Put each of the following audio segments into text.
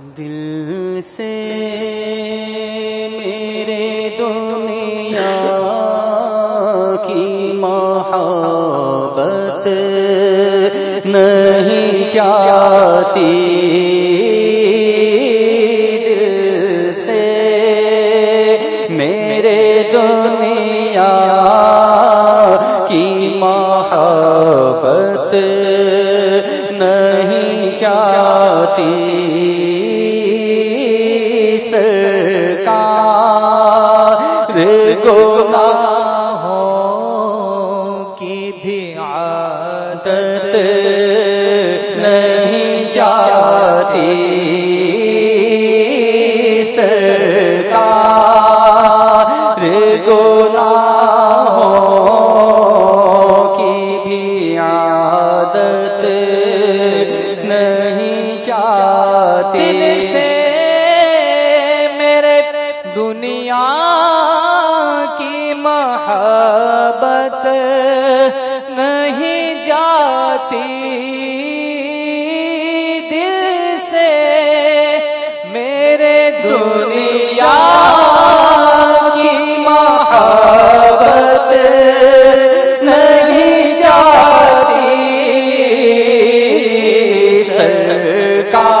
دل سے میرے دنیا کی محبت نہیں چاہتی۔ دل سے میرے دنیا کی محبت نہیں چاہتی۔ نہیں چاہتی۔ سرکار گناہوں کی بھی عادت نہیں چاہتی۔ دل سے میرے دنیا کی محبت دنیا کی محبت نہیں چاہتی سرکار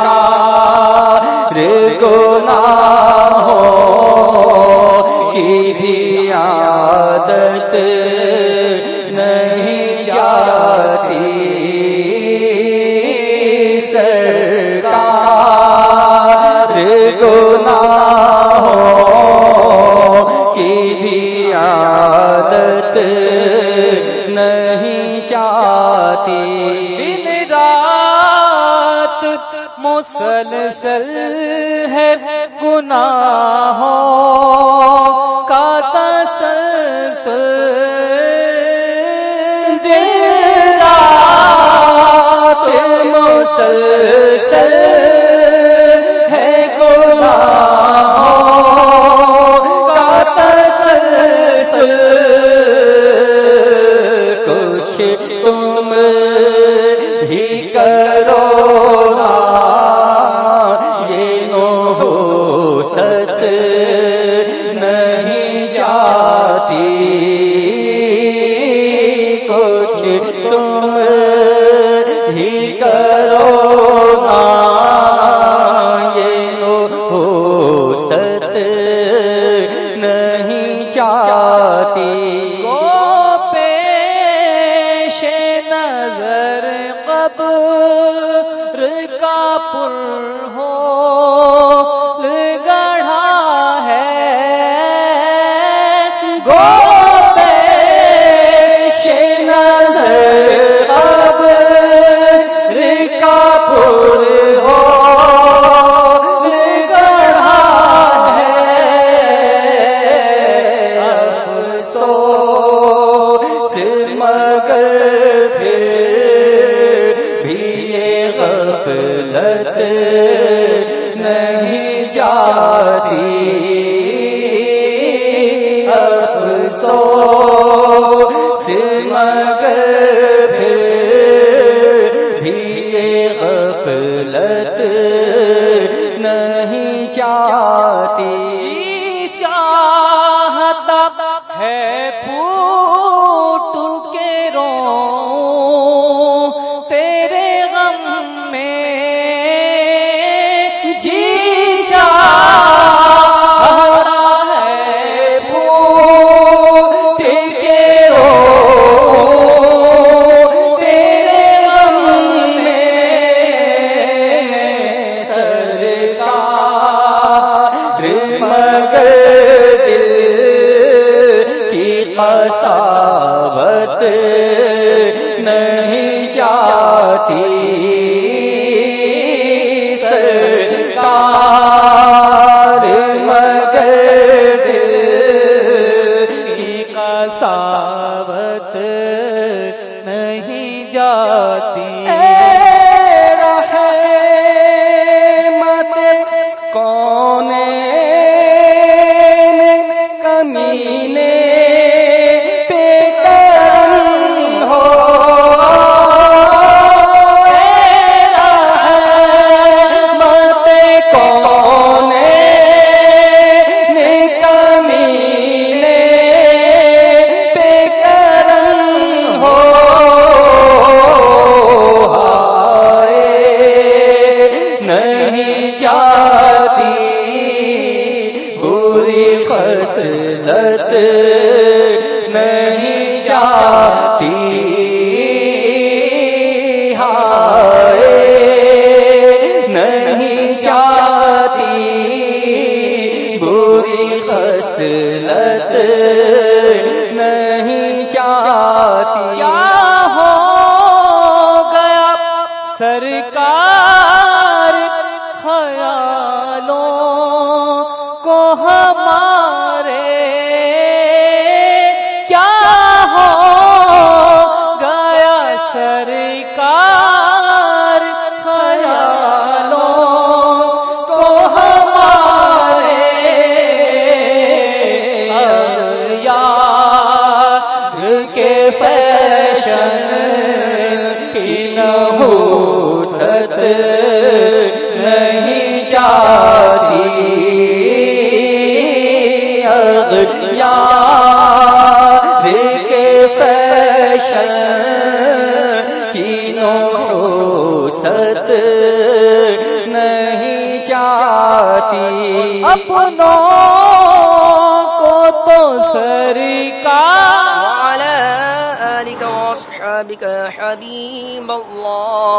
گناہوں نہیں چاہتی۔ دن رات مسلسل ہے گناہوں کا تسلسل۔ دن رات مسلسل ست نہیں جاتی۔ کچھ تم ہی کرو نا، یہ ہو ست نہیں چاہتی کو پیش نظر قبر غفلت نہیں جاتی۔ افسوس مگر پھر بھی یہ غفلت نہیں چاہتی مساوت نہیں چاہتی۔ سرکار مگر دل کی قساوت نہیں جاتی۔ نہیں چاہتی بری خصلت نہیں چاہتی ہائے، نہیں چاہتی بری خصلت نہیں چاہتی ہو گیا؟ سرکار ہمارے کیا ہو گیا سرکار خیالوں کو ہمارے یار کے فیشن کی نحوست نہیں چاہتی۔ چاہتی اپنوں کو تو سرکار۔ وعلى آلك وأصحابك يا حبيب الله۔